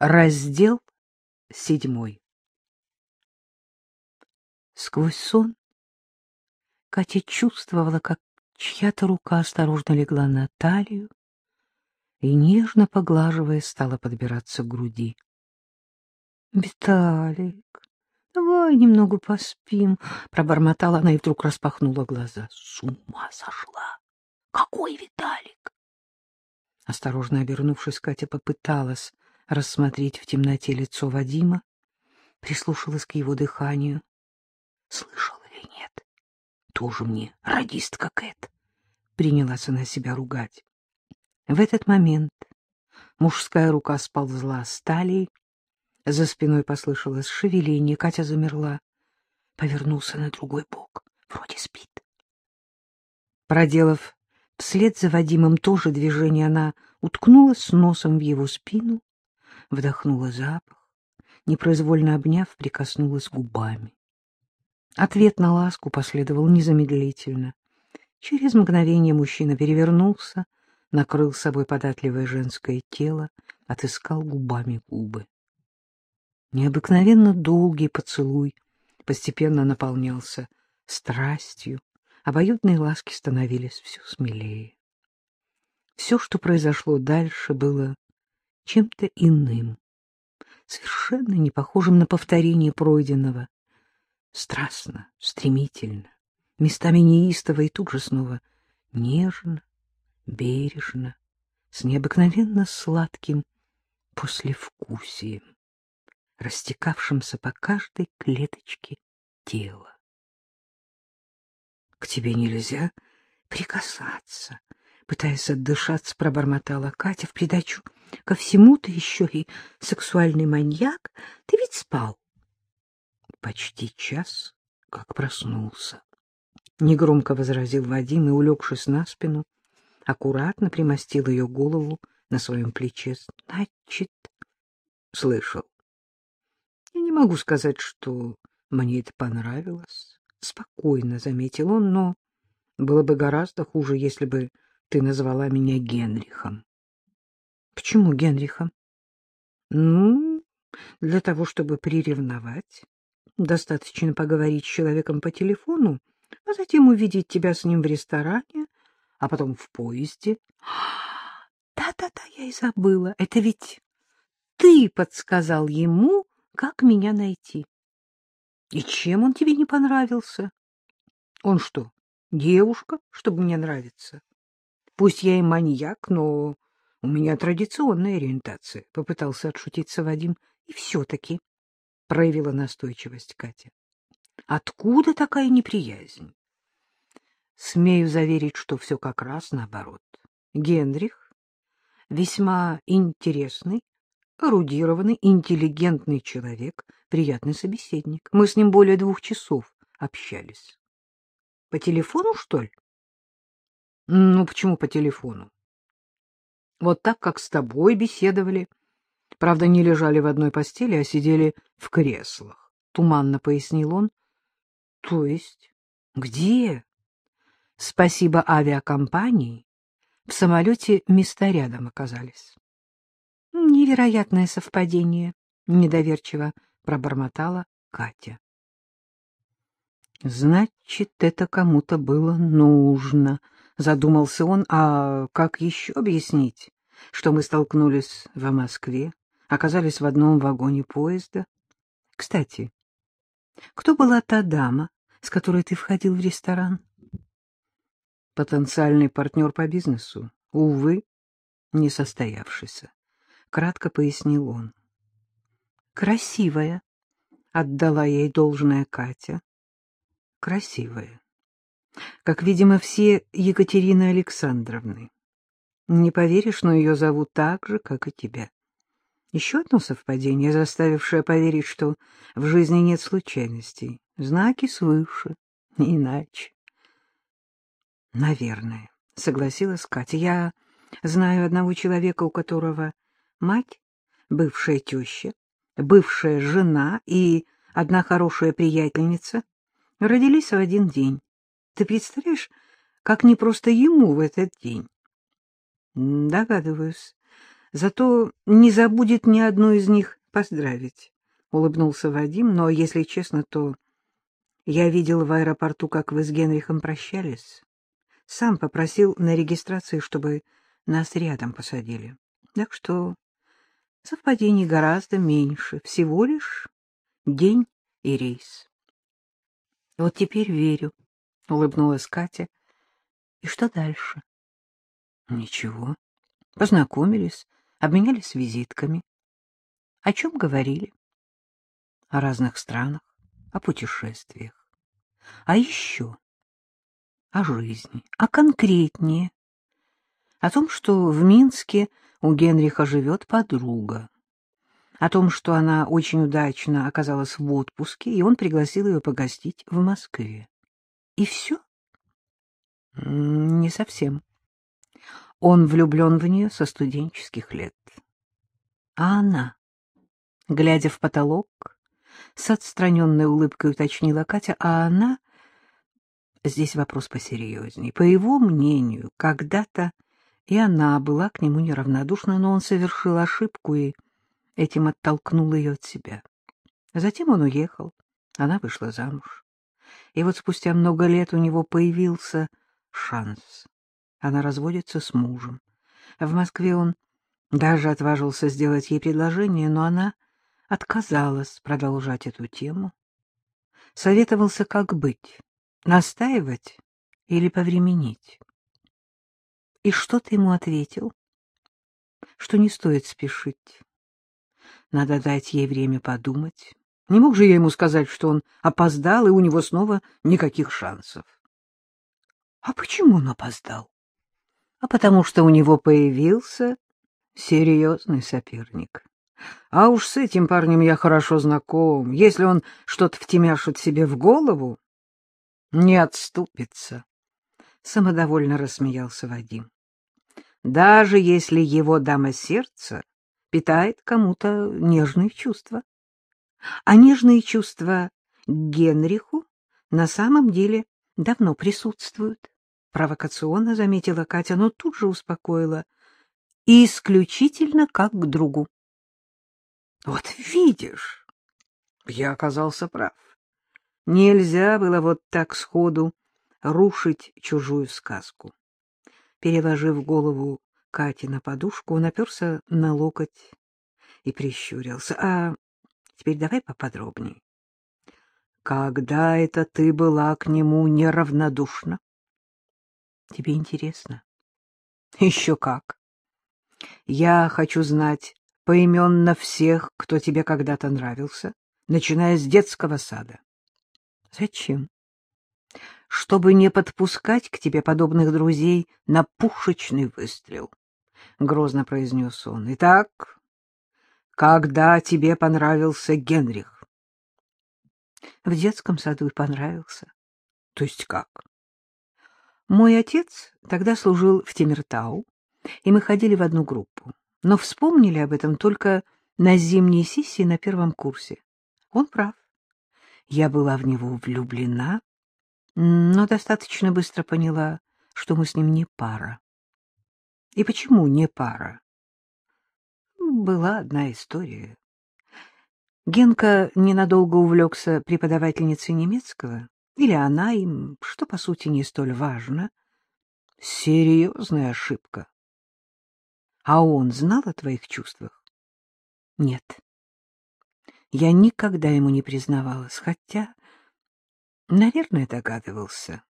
Раздел седьмой Сквозь сон Катя чувствовала, как чья-то рука осторожно легла на талию и, нежно поглаживая, стала подбираться к груди. — Виталик, давай немного поспим, — пробормотала она и вдруг распахнула глаза. — С ума сошла! Какой Виталик? Осторожно обернувшись, Катя попыталась рассмотреть в темноте лицо Вадима, прислушалась к его дыханию. Слышал или нет? Тоже мне радистка Кэт. Принялась она себя ругать. В этот момент мужская рука сползла с талии, за спиной послышалось шевеление, Катя замерла, повернулся на другой бок, вроде спит. Проделав вслед за Вадимом тоже движение, она уткнулась носом в его спину вдохнула запах, непроизвольно обняв, прикоснулась губами. Ответ на ласку последовал незамедлительно. Через мгновение мужчина перевернулся, накрыл собой податливое женское тело, отыскал губами губы. Необыкновенно долгий поцелуй постепенно наполнялся страстью, обоюдные ласки становились все смелее. Все, что произошло дальше, было чем-то иным, совершенно не похожим на повторение пройденного. Страстно, стремительно, местами неистово и тут же снова нежно, бережно, с необыкновенно сладким послевкусием, растекавшимся по каждой клеточке тела. — К тебе нельзя прикасаться, пытаясь отдышаться, пробормотала Катя в придачу ко всему ты еще и сексуальный маньяк. Ты ведь спал. Почти час, как проснулся. Негромко возразил Вадим и, улегшись на спину, аккуратно примостил ее голову на своем плече. Значит, слышал. Я не могу сказать, что мне это понравилось. Спокойно заметил он, но было бы гораздо хуже, если бы ты назвала меня Генрихом. — Почему Генрихом? — Ну, для того, чтобы приревновать. Достаточно поговорить с человеком по телефону, а затем увидеть тебя с ним в ресторане, а потом в поезде. Да-да-да, я и забыла. Это ведь ты подсказал ему, как меня найти. И чем он тебе не понравился? Он что, девушка, чтобы мне нравиться? Пусть я и маньяк, но у меня традиционная ориентация, — попытался отшутиться Вадим. И все-таки проявила настойчивость Катя. Откуда такая неприязнь? Смею заверить, что все как раз наоборот. Генрих весьма интересный, эрудированный, интеллигентный человек, приятный собеседник. Мы с ним более двух часов общались. По телефону, что ли? Ну, почему по телефону? Вот так, как с тобой беседовали. Правда, не лежали в одной постели, а сидели в креслах. Туманно пояснил он. То есть? Где? Спасибо авиакомпании. В самолете места рядом оказались. Невероятное совпадение, недоверчиво пробормотала Катя. Значит, это кому-то было нужно, Задумался он, а как еще объяснить, что мы столкнулись в Москве, оказались в одном вагоне поезда? Кстати, кто была та дама, с которой ты входил в ресторан? Потенциальный партнер по бизнесу. Увы, не состоявшийся. Кратко пояснил он. Красивая, отдала ей должное Катя. Красивая как, видимо, все Екатерины Александровны. Не поверишь, но ее зовут так же, как и тебя. Еще одно совпадение, заставившее поверить, что в жизни нет случайностей. Знаки свыше, иначе. Наверное, согласилась Катя. Я знаю одного человека, у которого мать, бывшая теща, бывшая жена и одна хорошая приятельница родились в один день. Ты представляешь, как непросто ему в этот день? Догадываюсь. Зато не забудет ни одну из них поздравить, — улыбнулся Вадим. Но, если честно, то я видел в аэропорту, как вы с Генрихом прощались. Сам попросил на регистрации, чтобы нас рядом посадили. Так что совпадений гораздо меньше, всего лишь день и рейс. — Вот теперь верю, — улыбнулась Катя. — И что дальше? — Ничего. Познакомились, обменялись визитками. О чем говорили? О разных странах, о путешествиях. А еще о жизни, а конкретнее о том, что в Минске у Генриха живет подруга, о том, что она очень удачно оказалась в отпуске, и он пригласил ее погостить в Москве. И все? Не совсем. Он влюблен в нее со студенческих лет. А она, глядя в потолок, с отстраненной улыбкой уточнила Катя, а она... Здесь вопрос посерьезней. По его мнению, когда-то и она была к нему неравнодушна, но он совершил ошибку и этим оттолкнул ее от себя. Затем он уехал, она вышла замуж. И вот спустя много лет у него появился шанс. Она разводится с мужем. В Москве он даже отважился сделать ей предложение, но она отказалась продолжать эту тему. Советовался, как быть, настаивать или повременить. И что ты ему ответил? Что не стоит спешить. Надо дать ей время подумать. Не мог же я ему сказать, что он опоздал, и у него снова никаких шансов. А почему он опоздал? А потому что у него появился серьезный соперник. А уж с этим парнем я хорошо знаком. Если он что-то втемяшит себе в голову, не отступится. Самодовольно рассмеялся Вадим. Даже если его дама сердца питает кому-то нежные чувства. А нежные чувства Генриху на самом деле давно присутствуют. Провокационно заметила Катя, но тут же успокоила. И исключительно как к другу. Вот видишь, я оказался прав. Нельзя было вот так сходу рушить чужую сказку. Переложив голову Кати на подушку, он оперся на локоть и прищурился. — А теперь давай поподробней. — Когда это ты была к нему неравнодушна? — Тебе интересно? — Еще как. Я хочу знать поименно всех, кто тебе когда-то нравился, начиная с детского сада. — Зачем? чтобы не подпускать к тебе подобных друзей на пушечный выстрел, — грозно произнес он. — Итак, когда тебе понравился Генрих? — В детском саду и понравился. — То есть как? Мой отец тогда служил в Темиртау, и мы ходили в одну группу, но вспомнили об этом только на зимней сессии на первом курсе. Он прав. Я была в него влюблена, но достаточно быстро поняла, что мы с ним не пара. И почему не пара? Была одна история. Генка ненадолго увлекся преподавательницей немецкого, или она им, что, по сути, не столь важно. Серьезная ошибка. А он знал о твоих чувствах? Нет. Я никогда ему не признавалась, хотя Наверное, догадывался.